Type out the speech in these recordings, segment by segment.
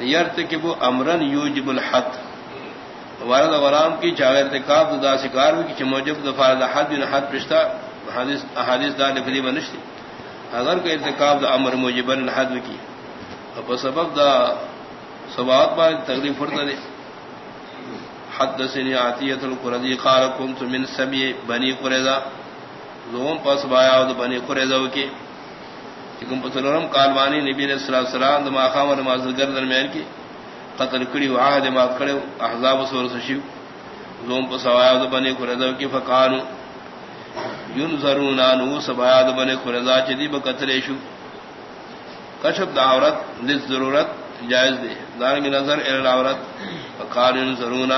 یرتکب امرن یوجب الحد. وارد غلام کی چاغیر ارتکاب دا سکار کی موجب دفار دا حد بن حد پشتا، حدیث احادیث دا لفظی بنشتی اگر کہ ارتکاب دا امر موجب الحد کی. اپا سبب دا سبات با تغلیف فرد دے. حدثني عطية القرذي قال كنت من سبي بني قريظة لوم پس بایا ود بني قريظة وكي کم پتلرم قالوانی نبی علیہ الصلوۃ والسلام دما خام نماز گر درمیان کی قتل کڑی عہد ما کڑو احزاب سور سشیو لوم پس بایا ود بني قريظة وكي فقالوا ينظرون انو سبایا ود بني قريظة چدی بقتل شو کشف دعورت للضرورت جائز دے۔ دار کی نظر العورت۔ فقال ينظرون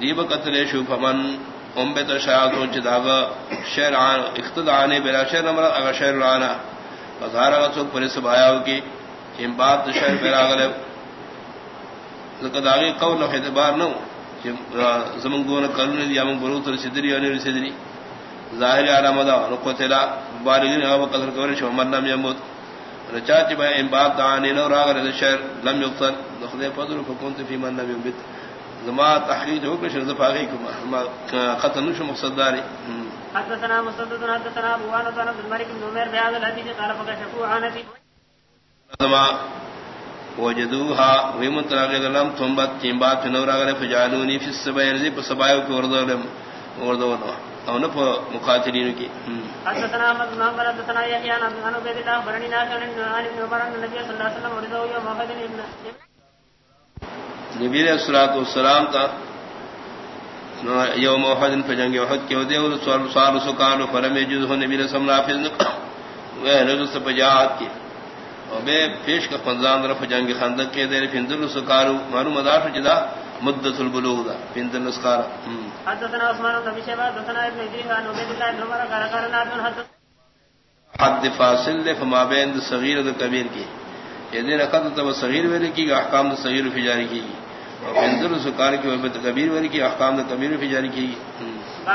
دیب قتل شو فمن ام بیت شاعتوں چداغ شعر عن اقتدانے بلا شعر نمبر اگر شعر رانا فظہر غصو پرس بایاو کی ان بات شعر پیرا غلے لقداغی قول اعتبار نو۔ زمن گون کرنے دی امن بروت رسدری اور رسدری ظاہر علامہ دا نقطلا بالغین او قدر کرے شو مرنا یموت رچاچ با ان بات دانی نو راغ رد شعر لم يقتل نخذ فضل فكنت في من لم يمت زما ہو کہ شرط فاغی کو قتل نش مقصد داری. حدثنا مسدد حدثنا ابو وانا بن عبد الملك بن عمر بهذا الحديث قال فكشفوا عن في زما وجدوها ومتراغ لم تنبت تنبات نوراغ فجعلوني في السبايا ذي بسبايا وردولم وردولم. او نہ مقاتلین کی حدثنا احمد بن حنبل حدثنا يحيى عن عبد الله بن نافع عن ابن عمر ان النبي صلى الله عليه وسلم ورثه يوم احد نبی علیہ الصلوۃ والسلام تا یوم احد فجنگ احد کے ودے اور سوال سال سکان فرم جز ہو نبی السلام نافذ وہ نزل سے بجاعت کی۔ اور بے پیش کا فنزان رف جنگ خندق کے دے پھندل سکارو معلوم مدار جدا مدت البلوغ دا پھندل نسکارا حدثنا عثمان بن شيبه حدثنا ابن ادريس عن الله بن عمر قال قال نافع حدث حد فاصل دے فما بین صغیر و کبیر کی۔ یہ رقد تو صغیر ویل کی احکام صغیر فی جاری کی اور انذر سکار کی وبت کبیر ویل کی احکام کبیر بھی جاری کی